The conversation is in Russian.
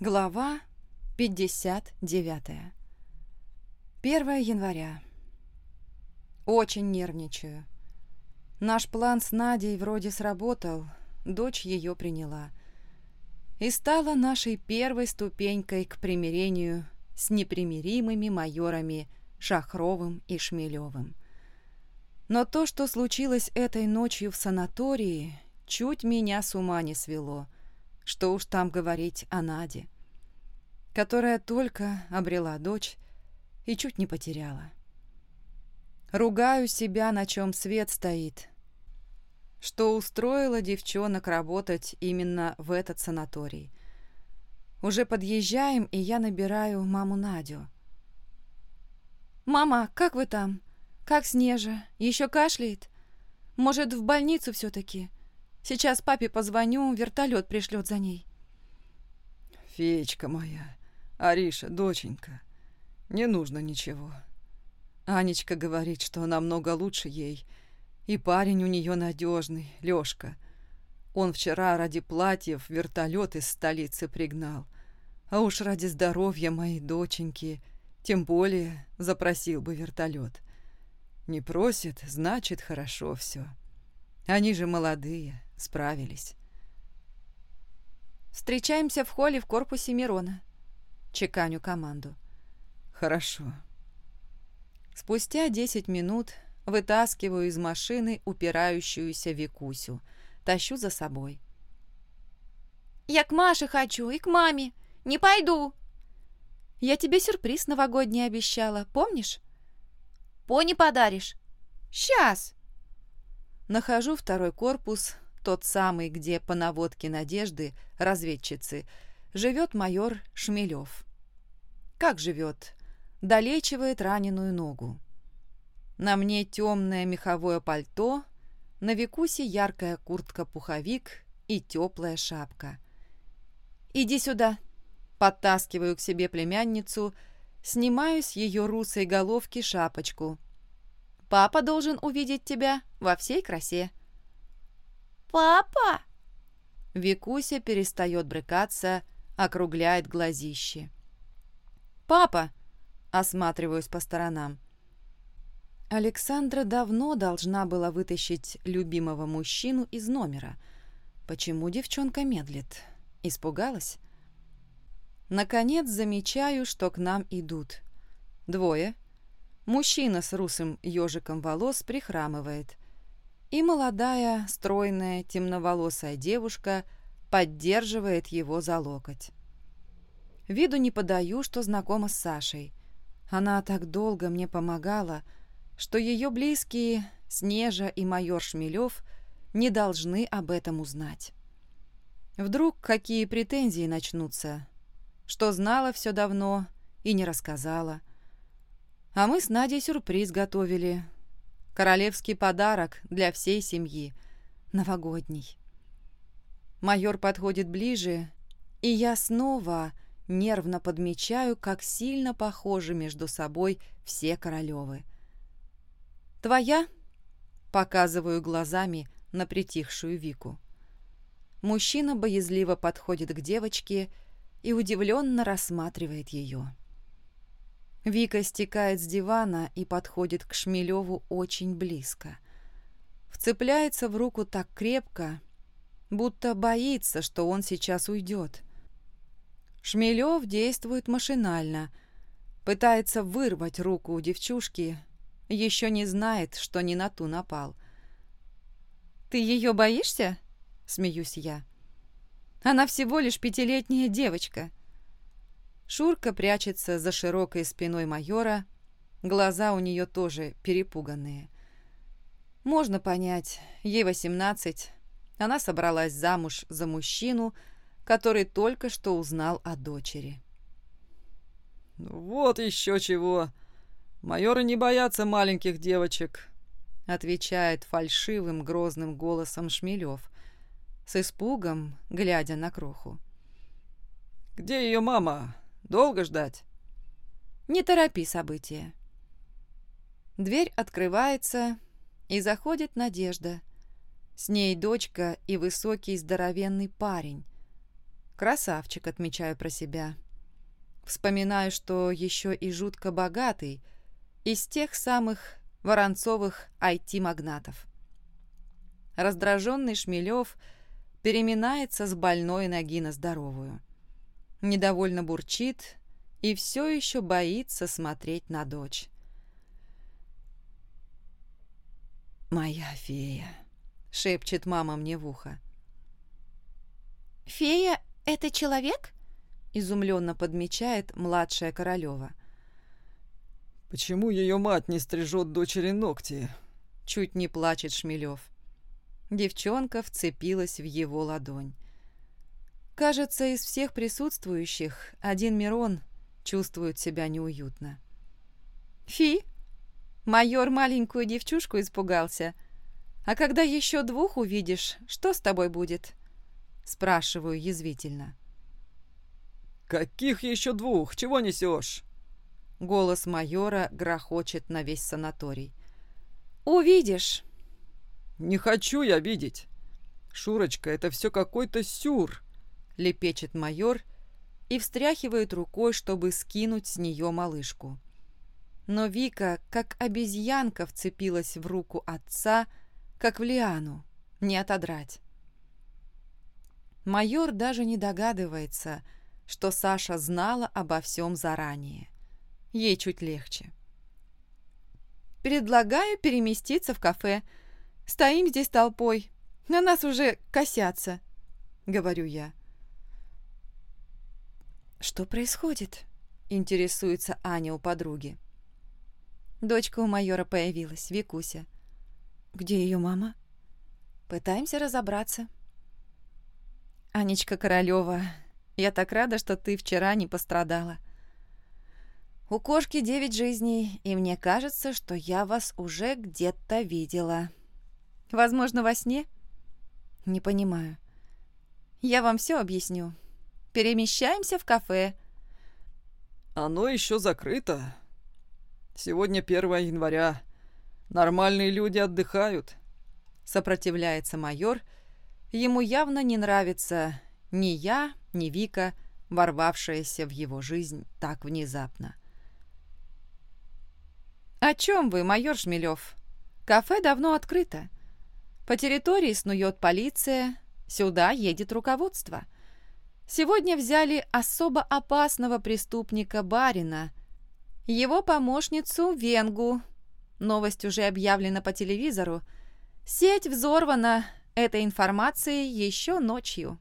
Глава 59. 1 января. Очень нервничаю. Наш план с Надей вроде сработал, дочь ее приняла. И стала нашей первой ступенькой к примирению с непримиримыми майорами Шахровым и Шмелевым. Но то, что случилось этой ночью в санатории, чуть меня с ума не свело. Что уж там говорить о Наде, которая только обрела дочь и чуть не потеряла. Ругаю себя, на чем свет стоит, что устроила девчонок работать именно в этот санаторий. Уже подъезжаем, и я набираю маму Надю. «Мама, как вы там? Как Снежа? Еще кашляет? Может, в больницу все-таки? Сейчас папе позвоню, вертолет пришлет за ней». «Феечка моя, Ариша, доченька, не нужно ничего. Анечка говорит, что намного лучше ей, и парень у нее надежный, Лёшка. Он вчера ради платьев вертолет из столицы пригнал, а уж ради здоровья моей доченьки – тем более запросил бы вертолет. Не просит, значит, хорошо все. Они же молодые, справились. Встречаемся в холле в корпусе Мирона. Чеканю команду. Хорошо. Спустя десять минут вытаскиваю из машины упирающуюся Викусю. Тащу за собой. «Я к Маше хочу и к маме. Не пойду!» Я тебе сюрприз новогодний обещала, помнишь? Пони подаришь. Сейчас. Нахожу второй корпус, тот самый, где по наводке Надежды, разведчицы, живет майор Шмелев. Как живет? Долечивает раненую ногу. На мне темное меховое пальто, на Викусе яркая куртка-пуховик и теплая шапка. «Иди сюда», Подтаскиваю к себе племянницу, снимаю с ее русой головки шапочку. «Папа должен увидеть тебя во всей красе». «Папа!» Викуся перестает брыкаться, округляет глазищи. «Папа!» — осматриваюсь по сторонам. Александра давно должна была вытащить любимого мужчину из номера. Почему девчонка медлит? Испугалась? Наконец замечаю, что к нам идут. Двое. Мужчина с русым ежиком волос прихрамывает. И молодая, стройная, темноволосая девушка поддерживает его за локоть. Виду не подаю, что знакома с Сашей. Она так долго мне помогала, что ее близкие, Снежа и майор Шмелев, не должны об этом узнать. Вдруг какие претензии начнутся, что знала все давно и не рассказала. А мы с Надей сюрприз готовили. Королевский подарок для всей семьи. Новогодний. Майор подходит ближе, и я снова нервно подмечаю, как сильно похожи между собой все Королевы. «Твоя?» — показываю глазами на притихшую Вику. Мужчина боязливо подходит к девочке и удивленно рассматривает ее. Вика стекает с дивана и подходит к Шмелеву очень близко. Вцепляется в руку так крепко, будто боится, что он сейчас уйдет. Шмелев действует машинально, пытается вырвать руку у девчушки, еще не знает, что не на ту напал. «Ты ее боишься?» — смеюсь я. Она всего лишь пятилетняя девочка. Шурка прячется за широкой спиной майора, глаза у нее тоже перепуганные. Можно понять, ей восемнадцать, она собралась замуж за мужчину, который только что узнал о дочери. «Вот еще чего! Майоры не боятся маленьких девочек», отвечает фальшивым грозным голосом Шмелев, с испугом, глядя на кроху. «Где ее мама? Долго ждать?» «Не торопи события». Дверь открывается, и заходит Надежда. С ней дочка и высокий здоровенный парень. Красавчик, отмечаю про себя. Вспоминаю, что еще и жутко богатый, из тех самых Воронцовых IT-магнатов. Раздраженный Шмелев переминается с больной ноги на здоровую. Недовольно бурчит и все еще боится смотреть на дочь. «Моя фея», — шепчет мама мне в ухо. «Фея — это человек?» — изумленно подмечает младшая Королева. «Почему ее мать не стрижет дочери ногти?» — чуть не плачет Шмелев. Девчонка вцепилась в его ладонь. Кажется, из всех присутствующих один Мирон чувствует себя неуютно. «Фи!» Майор маленькую девчушку испугался. А когда еще двух увидишь, что с тобой будет? Спрашиваю язвительно. «Каких еще двух? Чего несешь?» Голос майора грохочет на весь санаторий. «Увидишь!» «Не хочу я видеть! Шурочка, это все какой-то сюр!» Лепечет майор и встряхивает рукой, чтобы скинуть с нее малышку но Вика, как обезьянка, вцепилась в руку отца, как в лиану, не отодрать. Майор даже не догадывается, что Саша знала обо всем заранее. Ей чуть легче. «Предлагаю переместиться в кафе. Стоим здесь толпой. На нас уже косятся», — говорю я. «Что происходит?» — интересуется Аня у подруги. Дочка у майора появилась, Викуся. Где ее мама? Пытаемся разобраться. Анечка Королева, я так рада, что ты вчера не пострадала. У кошки девять жизней, и мне кажется, что я вас уже где-то видела. Возможно, во сне? Не понимаю. Я вам все объясню. Перемещаемся в кафе. Оно еще закрыто, Сегодня 1 января. Нормальные люди отдыхают. Сопротивляется майор. Ему явно не нравится ни я, ни Вика, ворвавшаяся в его жизнь так внезапно. «О чем вы, майор Шмелев? Кафе давно открыто. По территории снует полиция, сюда едет руководство. Сегодня взяли особо опасного преступника Барина, его помощницу Венгу. Новость уже объявлена по телевизору. Сеть взорвана этой информацией еще ночью.